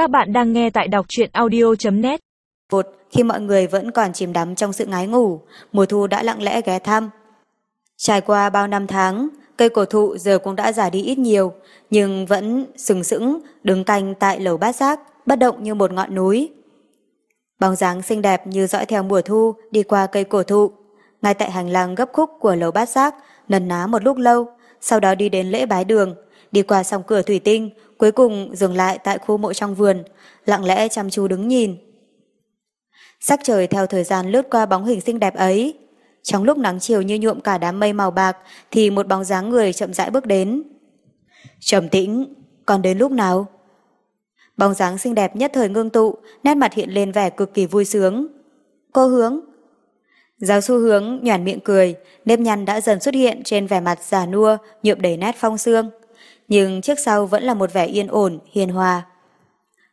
Các bạn đang nghe tại đọc truyện audio.net Vột, khi mọi người vẫn còn chìm đắm trong sự ngái ngủ, mùa thu đã lặng lẽ ghé thăm. Trải qua bao năm tháng, cây cổ thụ giờ cũng đã già đi ít nhiều, nhưng vẫn sừng sững, đứng canh tại lầu bát giác, bất động như một ngọn núi. Bóng dáng xinh đẹp như dõi theo mùa thu đi qua cây cổ thụ. Ngay tại hành lang gấp khúc của lầu bát giác, nần ná một lúc lâu, sau đó đi đến lễ bái đường, đi qua sòng cửa thủy tinh, cuối cùng dừng lại tại khu mộ trong vườn, lặng lẽ chăm chú đứng nhìn. Sắc trời theo thời gian lướt qua bóng hình xinh đẹp ấy. Trong lúc nắng chiều như nhuộm cả đám mây màu bạc thì một bóng dáng người chậm rãi bước đến. Trầm tĩnh, còn đến lúc nào? Bóng dáng xinh đẹp nhất thời ngưng tụ, nét mặt hiện lên vẻ cực kỳ vui sướng. Cô hướng. Giáo sư hướng nhoản miệng cười, nếp nhăn đã dần xuất hiện trên vẻ mặt già nua, nhuộm đầy nét phong xương. Nhưng trước sau vẫn là một vẻ yên ổn, hiền hòa.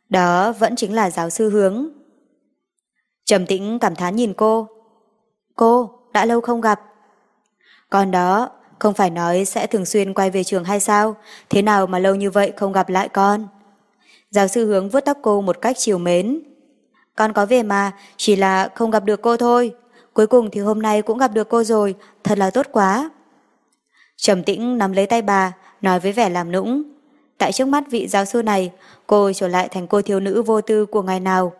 Đó vẫn chính là giáo sư hướng. Trầm tĩnh cảm thán nhìn cô. Cô, đã lâu không gặp. Còn đó, không phải nói sẽ thường xuyên quay về trường hay sao? Thế nào mà lâu như vậy không gặp lại con? Giáo sư hướng vuốt tóc cô một cách chiều mến. Con có về mà, chỉ là không gặp được cô thôi. Cuối cùng thì hôm nay cũng gặp được cô rồi, thật là tốt quá. Trầm tĩnh nắm lấy tay bà, nói với vẻ làm nũng. Tại trước mắt vị giáo sư này, cô trở lại thành cô thiếu nữ vô tư của ngày nào.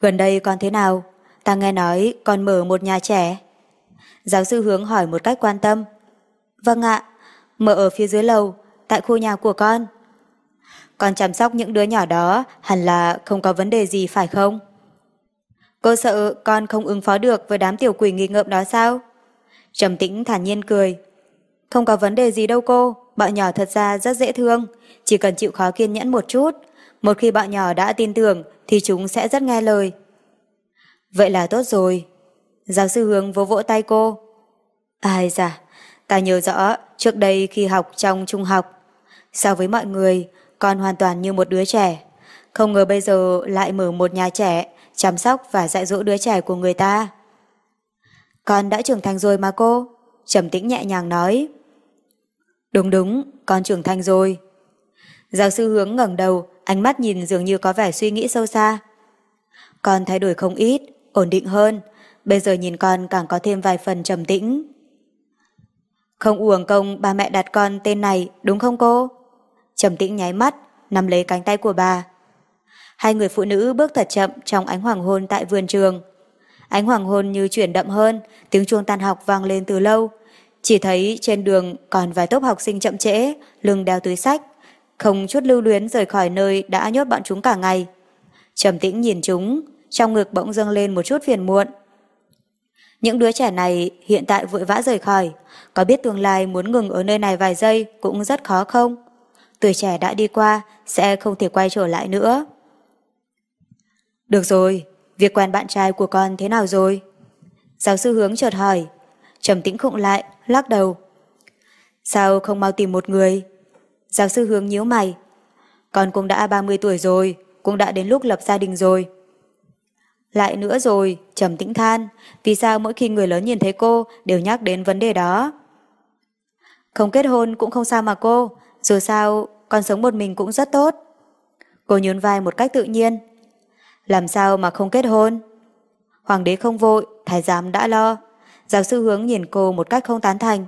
Gần đây con thế nào? Ta nghe nói con mở một nhà trẻ. Giáo sư hướng hỏi một cách quan tâm. Vâng ạ, mở ở phía dưới lầu, tại khu nhà của con. Con chăm sóc những đứa nhỏ đó hẳn là không có vấn đề gì phải không? Cô sợ con không ứng phó được với đám tiểu quỷ nghi ngợm đó sao? Trầm tĩnh thản nhiên cười. Không có vấn đề gì đâu cô, bọn nhỏ thật ra rất dễ thương, chỉ cần chịu khó kiên nhẫn một chút. Một khi bọn nhỏ đã tin tưởng thì chúng sẽ rất nghe lời. Vậy là tốt rồi. Giáo sư Hướng vỗ vỗ tay cô. Ai da, ta nhớ rõ trước đây khi học trong trung học, so với mọi người, con hoàn toàn như một đứa trẻ. Không ngờ bây giờ lại mở một nhà trẻ, chăm sóc và dạy dỗ đứa trẻ của người ta. Con đã trưởng thành rồi mà cô, trầm tĩnh nhẹ nhàng nói. Đúng đúng, con trưởng thành rồi. Giáo sư hướng ngẩng đầu, ánh mắt nhìn dường như có vẻ suy nghĩ sâu xa. Con thay đổi không ít, ổn định hơn, bây giờ nhìn con càng có thêm vài phần trầm tĩnh. Không uổng công ba mẹ đặt con tên này, đúng không cô? Trầm tĩnh nháy mắt, nắm lấy cánh tay của bà. Hai người phụ nữ bước thật chậm trong ánh hoàng hôn tại vườn trường. Ánh hoàng hôn như chuyển đậm hơn, tiếng chuông tan học vang lên từ lâu. Chỉ thấy trên đường còn vài tốp học sinh chậm trễ, lưng đeo túi sách, không chút lưu luyến rời khỏi nơi đã nhốt bọn chúng cả ngày. Trầm tĩnh nhìn chúng, trong ngực bỗng dâng lên một chút phiền muộn. Những đứa trẻ này hiện tại vội vã rời khỏi, có biết tương lai muốn ngừng ở nơi này vài giây cũng rất khó không? Tuổi trẻ đã đi qua, sẽ không thể quay trở lại nữa. Được rồi, việc quen bạn trai của con thế nào rồi? Giáo sư hướng chợt hỏi, trầm tĩnh khụng lại, lắc đầu. Sao không mau tìm một người? Giáo sư hướng nhíu mày. Con cũng đã 30 tuổi rồi, cũng đã đến lúc lập gia đình rồi. Lại nữa rồi, trầm tĩnh than, vì sao mỗi khi người lớn nhìn thấy cô đều nhắc đến vấn đề đó? Không kết hôn cũng không sao mà cô, dù sao con sống một mình cũng rất tốt. Cô nhún vai một cách tự nhiên. Làm sao mà không kết hôn? Hoàng đế không vội, thái giám đã lo. Giáo sư hướng nhìn cô một cách không tán thành.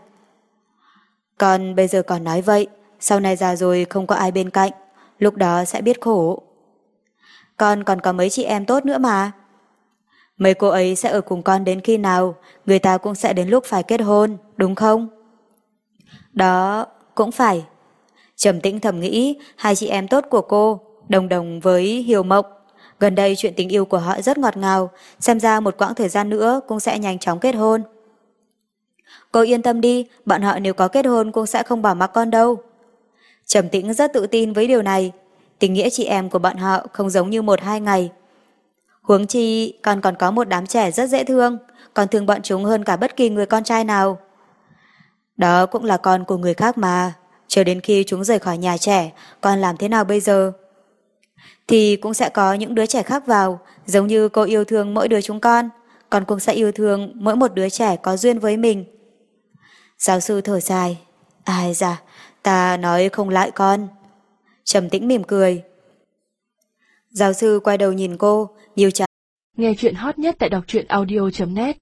Con bây giờ còn nói vậy, sau này già rồi không có ai bên cạnh, lúc đó sẽ biết khổ. Con còn có mấy chị em tốt nữa mà. Mấy cô ấy sẽ ở cùng con đến khi nào, người ta cũng sẽ đến lúc phải kết hôn, đúng không? Đó, cũng phải. Trầm tĩnh thầm nghĩ, hai chị em tốt của cô, đồng đồng với Hiểu Mộng. Gần đây chuyện tình yêu của họ rất ngọt ngào, xem ra một quãng thời gian nữa cũng sẽ nhanh chóng kết hôn. Cô yên tâm đi, bọn họ nếu có kết hôn cũng sẽ không bỏ mặc con đâu. Trầm tĩnh rất tự tin với điều này. Tình nghĩa chị em của bọn họ không giống như một hai ngày. Huống chi con còn có một đám trẻ rất dễ thương, còn thương bọn chúng hơn cả bất kỳ người con trai nào. Đó cũng là con của người khác mà, chờ đến khi chúng rời khỏi nhà trẻ, con làm thế nào bây giờ? Thì cũng sẽ có những đứa trẻ khác vào, giống như cô yêu thương mỗi đứa chúng con, còn cũng sẽ yêu thương mỗi một đứa trẻ có duyên với mình. Giáo sư thở dài, ai da, ta nói không lại con. Trầm tĩnh mỉm cười. Giáo sư quay đầu nhìn cô, nhiều chán. Nghe chuyện hot nhất tại đọc truyện audio.net